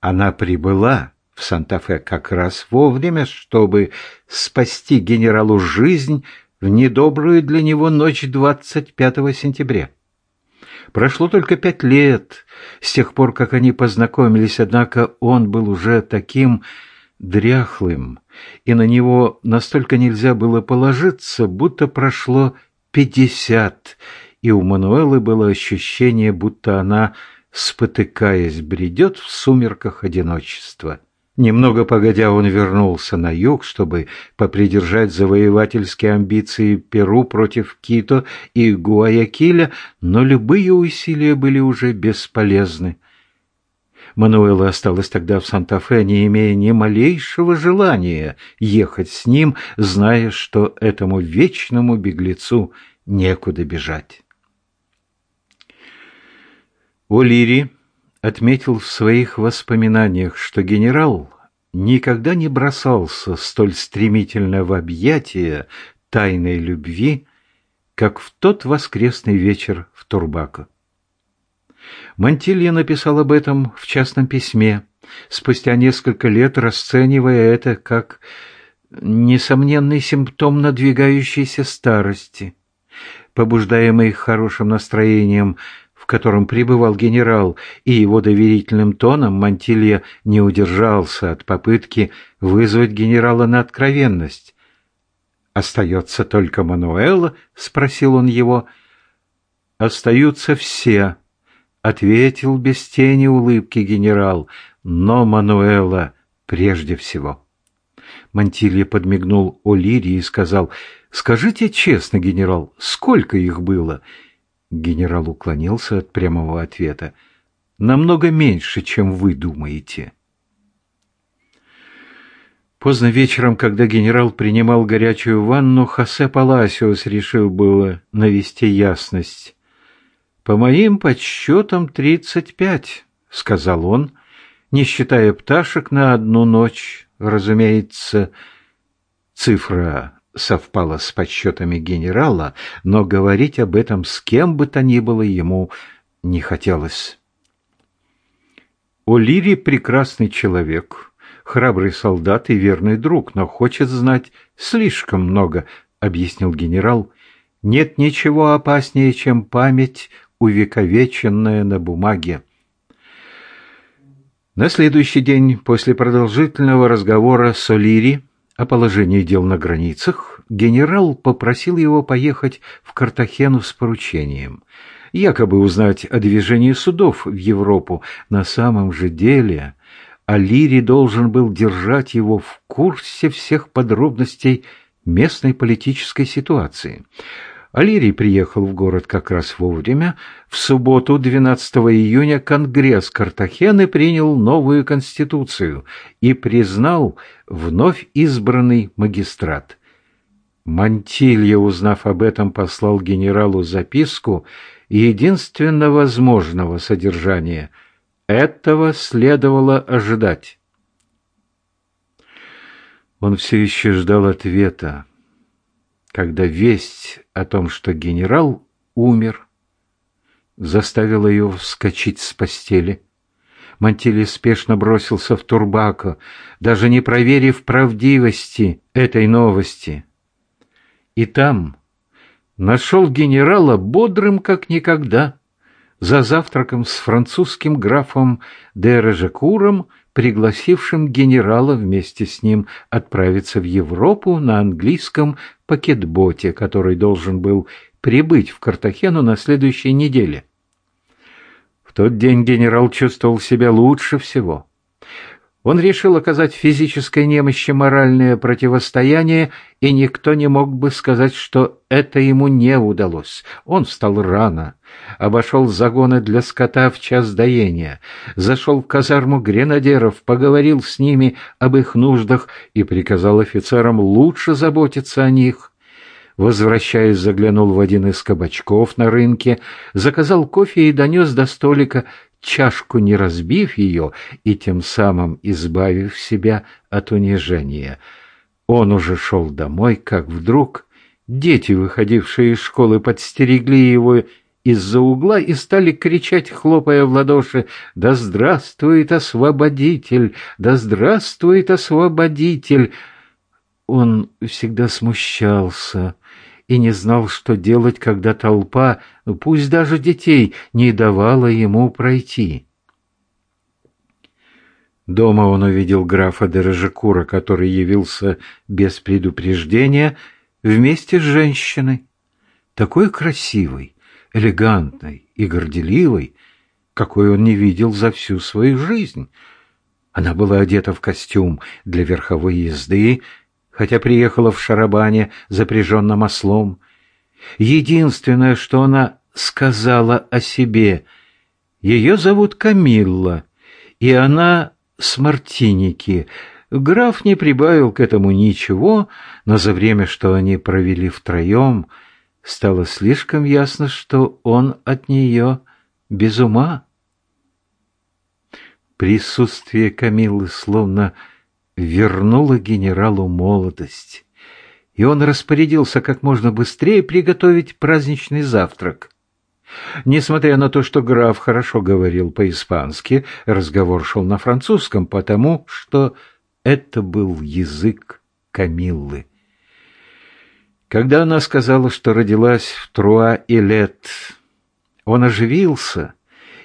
Она прибыла в Санта-Фе как раз вовремя, чтобы спасти генералу жизнь в недобрую для него ночь 25 сентября. Прошло только пять лет с тех пор, как они познакомились, однако он был уже таким дряхлым, и на него настолько нельзя было положиться, будто прошло пятьдесят, и у Мануэлы было ощущение, будто она, спотыкаясь, бредет в сумерках одиночества. Немного погодя, он вернулся на юг, чтобы попридержать завоевательские амбиции Перу против Кито и Гуаякиля, но любые усилия были уже бесполезны. Мануэла осталась тогда в Санта-Фе, не имея ни малейшего желания ехать с ним, зная, что этому вечному беглецу некуда бежать. О'Лири отметил в своих воспоминаниях, что генерал никогда не бросался столь стремительно в объятия тайной любви, как в тот воскресный вечер в Турбако. Монтилья написал об этом в частном письме, спустя несколько лет расценивая это как несомненный симптом надвигающейся старости. Побуждаемый хорошим настроением, котором пребывал генерал, и его доверительным тоном Монтилья не удержался от попытки вызвать генерала на откровенность. «Остается только Мануэла?» — спросил он его. «Остаются все», — ответил без тени улыбки генерал, — «но Мануэла прежде всего». Монтилья подмигнул О'Лири и сказал, «Скажите честно, генерал, сколько их было?» Генерал уклонился от прямого ответа. «Намного меньше, чем вы думаете». Поздно вечером, когда генерал принимал горячую ванну, Хосе Паласиос решил было навести ясность. «По моим подсчетам тридцать пять», — сказал он, не считая пташек на одну ночь, разумеется. Цифра совпала с подсчетами генерала, но говорить об этом с кем бы то ни было ему не хотелось. О'Лири прекрасный человек, храбрый солдат и верный друг, но хочет знать слишком много, объяснил генерал. Нет ничего опаснее, чем память увековеченное на бумаге. На следующий день после продолжительного разговора с Олири о положении дел на границах, генерал попросил его поехать в Картахену с поручением, якобы узнать о движении судов в Европу. На самом же деле Алири должен был держать его в курсе всех подробностей местной политической ситуации. Алирий приехал в город как раз вовремя. В субботу, 12 июня, Конгресс Картахены принял новую конституцию и признал вновь избранный магистрат. Мантилья, узнав об этом, послал генералу записку единственно возможного содержания. Этого следовало ожидать. Он все еще ждал ответа когда весть о том, что генерал умер, заставила ее вскочить с постели. Мантили спешно бросился в Турбако, даже не проверив правдивости этой новости. И там нашел генерала бодрым как никогда, за завтраком с французским графом де Режекуром, пригласившим генерала вместе с ним отправиться в Европу на английском пакетботе, который должен был прибыть в Картахену на следующей неделе. В тот день генерал чувствовал себя лучше всего. Он решил оказать физической немощи моральное противостояние, и никто не мог бы сказать, что это ему не удалось. Он встал рано, обошел загоны для скота в час доения, зашел в казарму гренадеров, поговорил с ними об их нуждах и приказал офицерам лучше заботиться о них. Возвращаясь, заглянул в один из кабачков на рынке, заказал кофе и донес до столика чашку не разбив ее и тем самым избавив себя от унижения. Он уже шел домой, как вдруг дети, выходившие из школы, подстерегли его из-за угла и стали кричать, хлопая в ладоши, «Да здравствует освободитель! Да здравствует освободитель!» Он всегда смущался и не знал, что делать, когда толпа, пусть даже детей, не давала ему пройти. Дома он увидел графа Дережекура, который явился без предупреждения вместе с женщиной, такой красивой, элегантной и горделивой, какой он не видел за всю свою жизнь. Она была одета в костюм для верховой езды, хотя приехала в шарабане, запряженном ослом. Единственное, что она сказала о себе, ее зовут Камилла, и она с Мартиники. Граф не прибавил к этому ничего, но за время, что они провели втроем, стало слишком ясно, что он от нее без ума. Присутствие Камиллы словно вернуло генералу молодость, и он распорядился как можно быстрее приготовить праздничный завтрак. Несмотря на то, что граф хорошо говорил по-испански, разговор шел на французском, потому что это был язык Камиллы. Когда она сказала, что родилась в Труа-Илет, он оживился,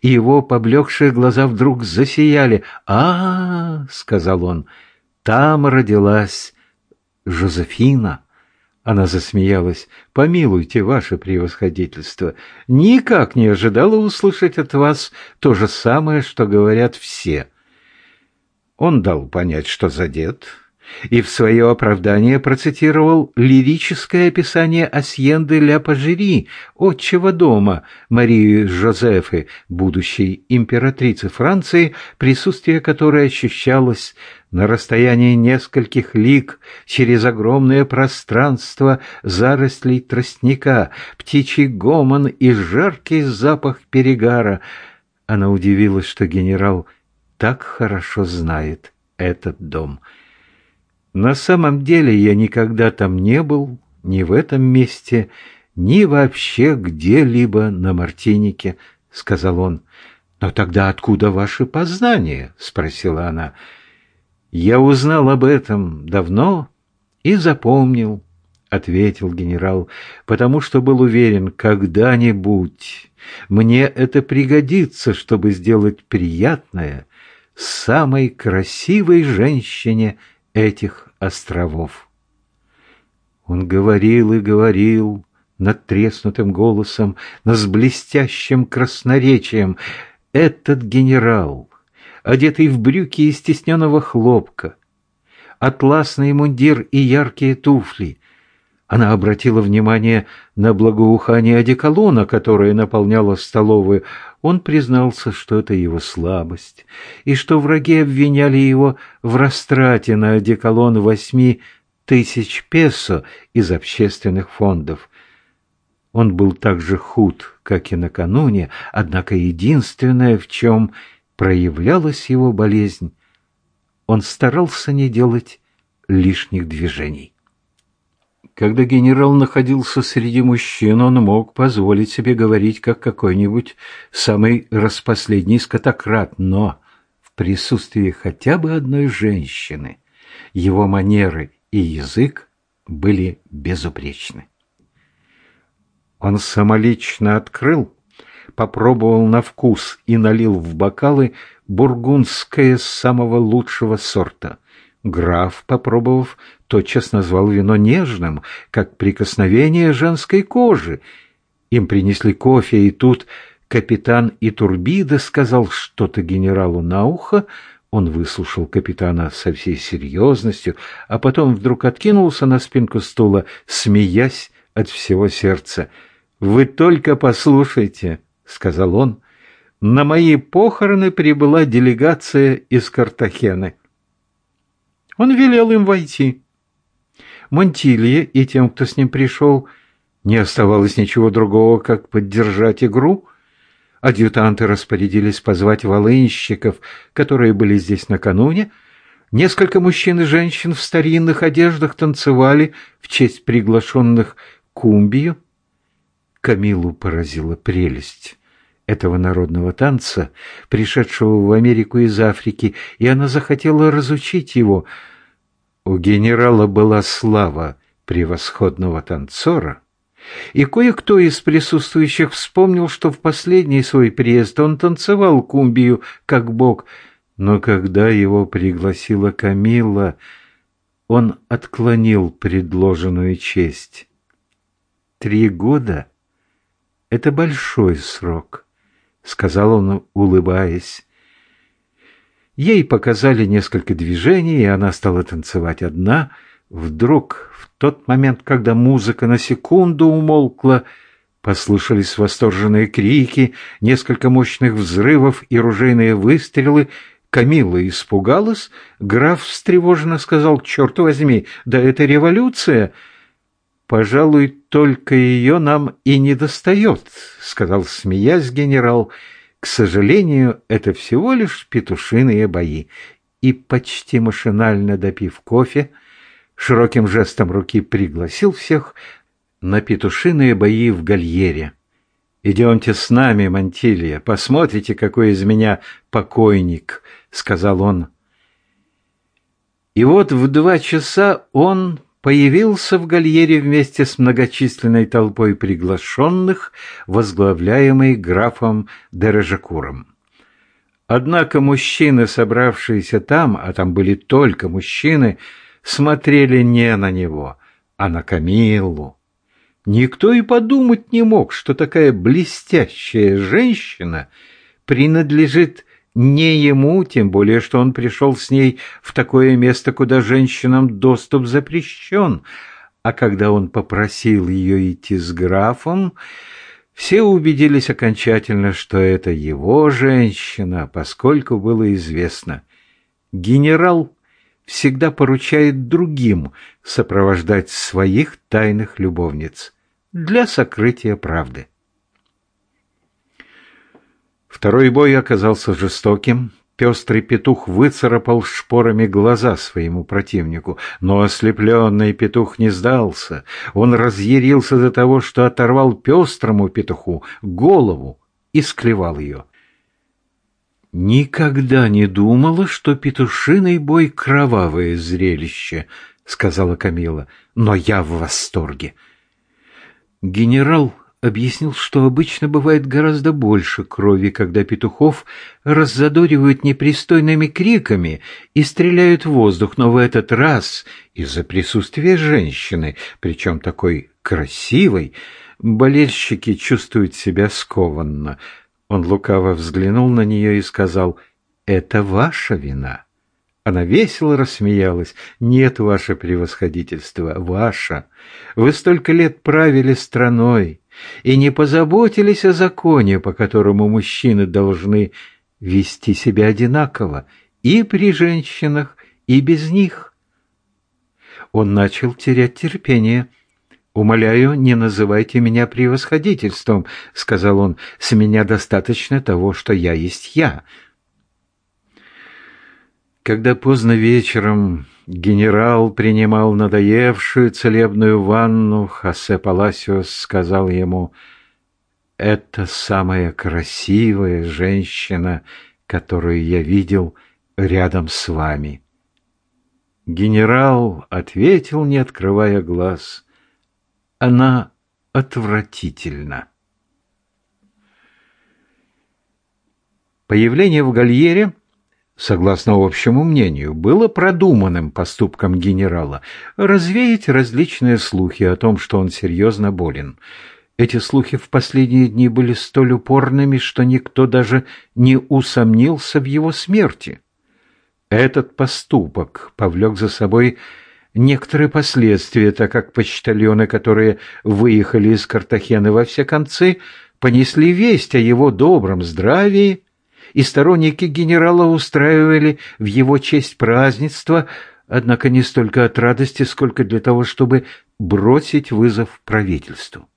и его поблекшие глаза вдруг засияли. «А, — сказал он, — там родилась Жозефина». Она засмеялась. «Помилуйте, ваше превосходительство, никак не ожидала услышать от вас то же самое, что говорят все». Он дал понять, что задет, и в свое оправдание процитировал лирическое описание Асьенды ля Пажери, отчего дома Марии Жозефы, будущей императрицы Франции, присутствие которой ощущалось на расстоянии нескольких лиг через огромное пространство зарослей тростника, птичий гомон и жаркий запах перегара. Она удивилась, что генерал так хорошо знает этот дом — на самом деле я никогда там не был, ни в этом месте, ни вообще где-либо на Мартинике, — сказал он. «Но тогда откуда ваши познания?» — спросила она. «Я узнал об этом давно и запомнил», — ответил генерал, «потому что был уверен, когда-нибудь мне это пригодится, чтобы сделать приятное самой красивой женщине — этих островов. Он говорил и говорил над треснутым голосом, но с блестящим красноречием. Этот генерал, одетый в брюки из стесненного хлопка, атласный мундир и яркие туфли, она обратила внимание на благоухание одеколона, которое наполняло столовую. Он признался, что это его слабость, и что враги обвиняли его в растрате на одеколон восьми тысяч песо из общественных фондов. Он был так же худ, как и накануне, однако единственное, в чем проявлялась его болезнь, он старался не делать лишних движений. Когда генерал находился среди мужчин, он мог позволить себе говорить как какой-нибудь самый распоследний скотократ, но в присутствии хотя бы одной женщины его манеры и язык были безупречны. Он самолично открыл, попробовал на вкус и налил в бокалы бургундское самого лучшего сорта. Граф, попробовав, тотчас назвал вино нежным, как прикосновение женской кожи. Им принесли кофе, и тут капитан Итурбида сказал что-то генералу на ухо, он выслушал капитана со всей серьезностью, а потом вдруг откинулся на спинку стула, смеясь от всего сердца. «Вы только послушайте», — сказал он, — «на мои похороны прибыла делегация из Картахены». Он велел им войти. Монтилье и тем, кто с ним пришел, не оставалось ничего другого, как поддержать игру. Адъютанты распорядились позвать волынщиков, которые были здесь накануне. Несколько мужчин и женщин в старинных одеждах танцевали в честь приглашенных кумбию. Камилу поразила прелесть этого народного танца, пришедшего в Америку из Африки, и она захотела разучить его. У генерала была слава превосходного танцора, и кое-кто из присутствующих вспомнил, что в последний свой приезд он танцевал кумбию как бог, но когда его пригласила Камилла, он отклонил предложенную честь. Три года — это большой срок. — сказал он, улыбаясь. Ей показали несколько движений, и она стала танцевать одна. Вдруг, в тот момент, когда музыка на секунду умолкла, послышались восторженные крики, несколько мощных взрывов и ружейные выстрелы. Камилла испугалась, граф встревоженно сказал, «Черт возьми, да это революция!» «Пожалуй, только ее нам и не достает», — сказал, смеясь генерал. «К сожалению, это всего лишь петушиные бои». И, почти машинально допив кофе, широким жестом руки пригласил всех на петушиные бои в гальере. «Идемте с нами, Мантилья, посмотрите, какой из меня покойник», — сказал он. И вот в два часа он появился в гальере вместе с многочисленной толпой приглашенных, возглавляемой графом Дережакуром. Однако мужчины, собравшиеся там, а там были только мужчины, смотрели не на него, а на Камиллу. Никто и подумать не мог, что такая блестящая женщина принадлежит не ему, тем более, что он пришел с ней в такое место, куда женщинам доступ запрещен. А когда он попросил ее идти с графом, все убедились окончательно, что это его женщина, поскольку было известно. Генерал всегда поручает другим сопровождать своих тайных любовниц для сокрытия правды. Второй бой оказался жестоким. Пестрый петух выцарапал шпорами глаза своему противнику, но ослепленный петух не сдался. Он разъярился до того, что оторвал пестрому петуху голову и склевал ее. «Никогда не думала, что петушиный бой — кровавое зрелище», — сказала Камила, — «но я в восторге». Генерал объяснил, что обычно бывает гораздо больше крови, когда петухов раззадоривают непристойными криками и стреляют в воздух, но в этот раз из-за присутствия женщины, причем такой красивой, болельщики чувствуют себя скованно. Он лукаво взглянул на нее и сказал «Это ваша вина». Она весело рассмеялась. «Нет, ваше превосходительство, ваша. Вы столько лет правили страной, и не позаботились о законе, по которому мужчины должны вести себя одинаково и при женщинах, и без них. Он начал терять терпение. «Умоляю, не называйте меня превосходительством», — сказал он. «С меня достаточно того, что я есть я». Когда поздно вечером генерал принимал надоевшую целебную ванну, Хосе Паласиос сказал ему, «Это самая красивая женщина, которую я видел рядом с вами». Генерал ответил, не открывая глаз, «Она отвратительна». Появление в гальере согласно общему мнению, было продуманным поступком генерала развеять различные слухи о том, что он серьезно болен. Эти слухи в последние дни были столь упорными, что никто даже не усомнился в его смерти. Этот поступок повлек за собой некоторые последствия, так как почтальоны, которые выехали из Картахены во все концы, понесли весть о его добром здравии и сторонники генерала устраивали в его честь празднество, однако не столько от радости, сколько для того, чтобы бросить вызов правительству.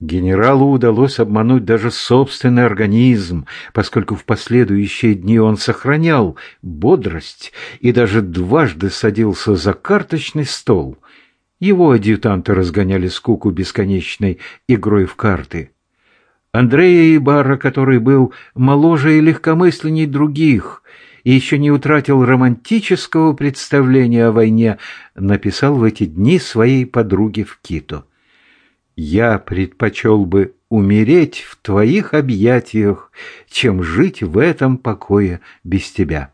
Генералу удалось обмануть даже собственный организм, поскольку в последующие дни он сохранял бодрость и даже дважды садился за карточный стол. Его адъютанты разгоняли скуку бесконечной игрой в карты. Андрея Ибарра, который был моложе и легкомысленней других и еще не утратил романтического представления о войне, написал в эти дни своей подруге в Кито. «Я предпочел бы умереть в твоих объятиях, чем жить в этом покое без тебя».